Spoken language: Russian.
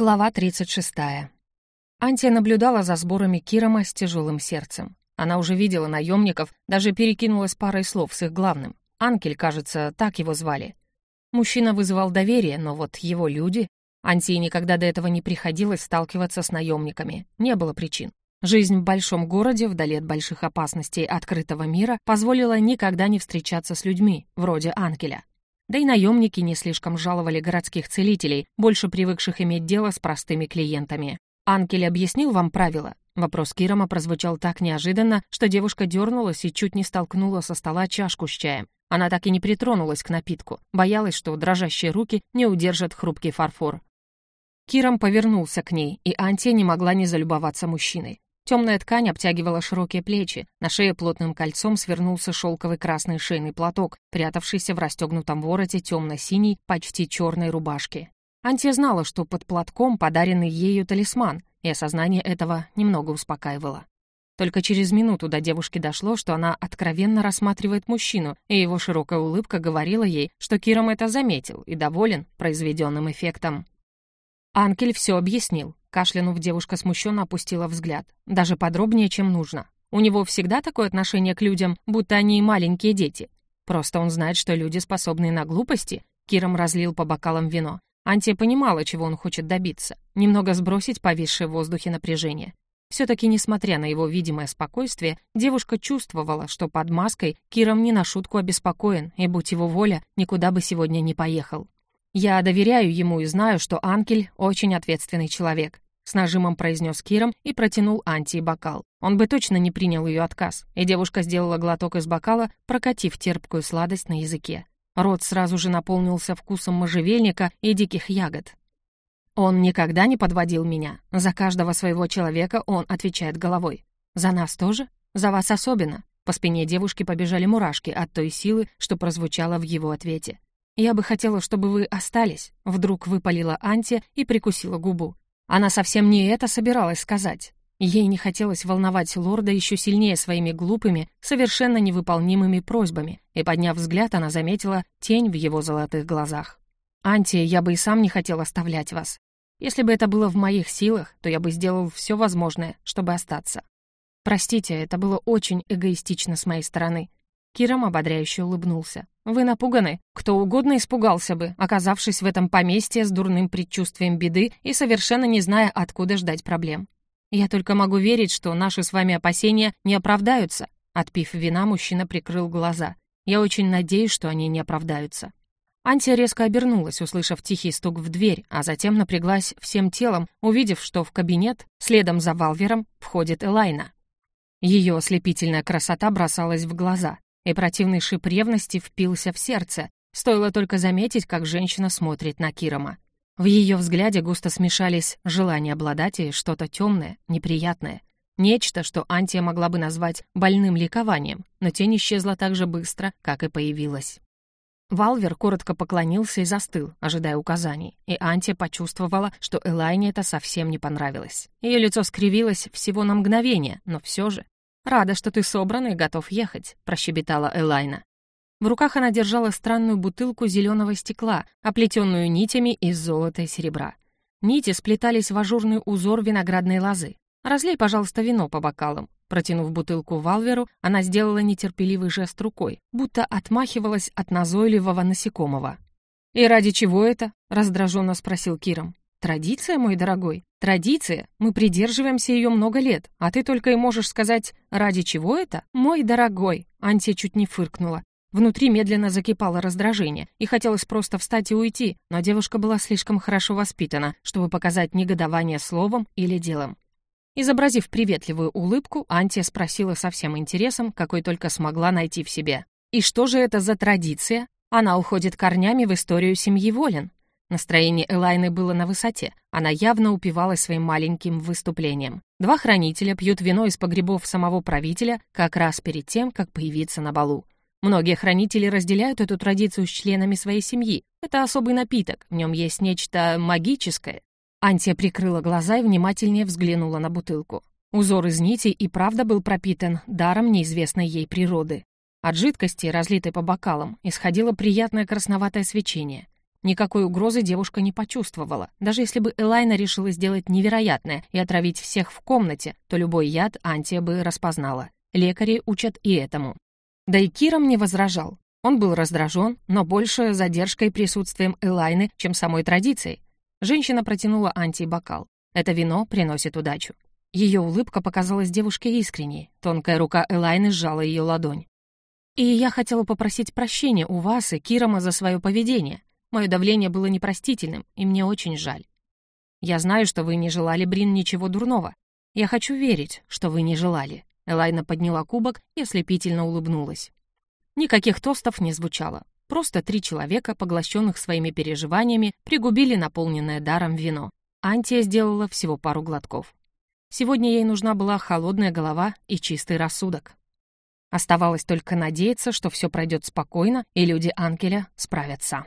Глава 36. Антия наблюдала за сборами Кирома с тяжелым сердцем. Она уже видела наемников, даже перекинулась парой слов с их главным. Анкель, кажется, так его звали. Мужчина вызывал доверие, но вот его люди... Антии никогда до этого не приходилось сталкиваться с наемниками. Не было причин. Жизнь в большом городе, вдали от больших опасностей открытого мира, позволила никогда не встречаться с людьми, вроде Анкеля. Да и наемники не слишком жаловали городских целителей, больше привыкших иметь дело с простыми клиентами. «Анкель объяснил вам правила?» Вопрос Кирома прозвучал так неожиданно, что девушка дернулась и чуть не столкнула со стола чашку с чаем. Она так и не притронулась к напитку, боялась, что дрожащие руки не удержат хрупкий фарфор. Киром повернулся к ней, и Антия не могла не залюбоваться мужчиной. Темная ткань обтягивала широкие плечи, на шее плотным кольцом свернулся шелковый красный шейный платок, прятавшийся в расстегнутом вороте темно-синей, почти черной рубашки. Антия знала, что под платком подаренный ею талисман, и осознание этого немного успокаивало. Только через минуту до девушки дошло, что она откровенно рассматривает мужчину, и его широкая улыбка говорила ей, что Киром это заметил и доволен произведенным эффектом. Анкель все объяснил. Кашлянув, девушка смущенно опустила взгляд. Даже подробнее, чем нужно. У него всегда такое отношение к людям, будто они маленькие дети. Просто он знает, что люди способны на глупости. Киром разлил по бокалам вино. Антия понимала, чего он хочет добиться. Немного сбросить повисшее в воздухе напряжение. Все-таки, несмотря на его видимое спокойствие, девушка чувствовала, что под маской Киром не на шутку обеспокоен, и, будь его воля, никуда бы сегодня не поехал. «Я доверяю ему и знаю, что Анкель очень ответственный человек», с нажимом произнес Киром и протянул Анти бокал. Он бы точно не принял ее отказ, и девушка сделала глоток из бокала, прокатив терпкую сладость на языке. Рот сразу же наполнился вкусом можжевельника и диких ягод. Он никогда не подводил меня. За каждого своего человека он отвечает головой. За нас тоже? За вас особенно? По спине девушки побежали мурашки от той силы, что прозвучало в его ответе. «Я бы хотела, чтобы вы остались», — вдруг выпалила Анти и прикусила губу. Она совсем не это собиралась сказать. Ей не хотелось волновать лорда еще сильнее своими глупыми, совершенно невыполнимыми просьбами, и, подняв взгляд, она заметила тень в его золотых глазах. «Анти, я бы и сам не хотел оставлять вас. Если бы это было в моих силах, то я бы сделал все возможное, чтобы остаться. Простите, это было очень эгоистично с моей стороны». Кирам ободряюще улыбнулся. Вы напуганы? Кто угодно испугался бы, оказавшись в этом поместье с дурным предчувствием беды и совершенно не зная, откуда ждать проблем. Я только могу верить, что наши с вами опасения не оправдаются. Отпив вина, мужчина прикрыл глаза. Я очень надеюсь, что они не оправдаются. Антия резко обернулась, услышав тихий стук в дверь, а затем напряглась всем телом, увидев, что в кабинет, следом за Валвером, входит Элайна. Ее ослепительная красота бросалась в глаза и противный шип ревности впился в сердце. Стоило только заметить, как женщина смотрит на Кирома. В ее взгляде густо смешались желание обладать и что-то темное, неприятное. Нечто, что Антия могла бы назвать больным ликованием, но тень исчезла так же быстро, как и появилась. Валвер коротко поклонился и застыл, ожидая указаний, и Антия почувствовала, что Элайне это совсем не понравилось. Ее лицо скривилось всего на мгновение, но все же «Рада, что ты собран и готов ехать», — прощебетала Элайна. В руках она держала странную бутылку зеленого стекла, оплетенную нитями из золота и серебра. Нити сплетались в ажурный узор виноградной лозы. «Разлей, пожалуйста, вино по бокалам». Протянув бутылку Валверу, она сделала нетерпеливый жест рукой, будто отмахивалась от назойливого насекомого. «И ради чего это?» — раздраженно спросил Киром. «Традиция, мой дорогой, традиция. Мы придерживаемся ее много лет, а ты только и можешь сказать, ради чего это? Мой дорогой!» Антия чуть не фыркнула. Внутри медленно закипало раздражение, и хотелось просто встать и уйти, но девушка была слишком хорошо воспитана, чтобы показать негодование словом или делом. Изобразив приветливую улыбку, Антия спросила со всем интересом, какой только смогла найти в себе. «И что же это за традиция? Она уходит корнями в историю семьи Волин. Настроение Элайны было на высоте. Она явно упивалась своим маленьким выступлением. Два хранителя пьют вино из погребов самого правителя как раз перед тем, как появиться на балу. Многие хранители разделяют эту традицию с членами своей семьи. Это особый напиток, в нем есть нечто магическое. Антия прикрыла глаза и внимательнее взглянула на бутылку. Узор из нитей и правда был пропитан даром неизвестной ей природы. От жидкости, разлитой по бокалам, исходило приятное красноватое свечение. Никакой угрозы девушка не почувствовала. Даже если бы Элайна решила сделать невероятное и отравить всех в комнате, то любой яд Антия бы распознала. Лекари учат и этому. Да и Киром не возражал. Он был раздражен, но больше задержкой присутствием Элайны, чем самой традицией. Женщина протянула Анти бокал. Это вино приносит удачу. Ее улыбка показалась девушке искренней. Тонкая рука Элайны сжала ее ладонь. «И я хотела попросить прощения у вас и Кирома за свое поведение. Мое давление было непростительным, и мне очень жаль. Я знаю, что вы не желали, Брин, ничего дурного. Я хочу верить, что вы не желали». Элайна подняла кубок и ослепительно улыбнулась. Никаких тостов не звучало. Просто три человека, поглощенных своими переживаниями, пригубили наполненное даром вино. Антия сделала всего пару глотков. Сегодня ей нужна была холодная голова и чистый рассудок. Оставалось только надеяться, что все пройдет спокойно, и люди Анкеля справятся.